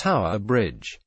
Tower Bridge.